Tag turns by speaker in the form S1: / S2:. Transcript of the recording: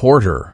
S1: Porter